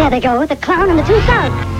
There they go, the clown and the two thugs.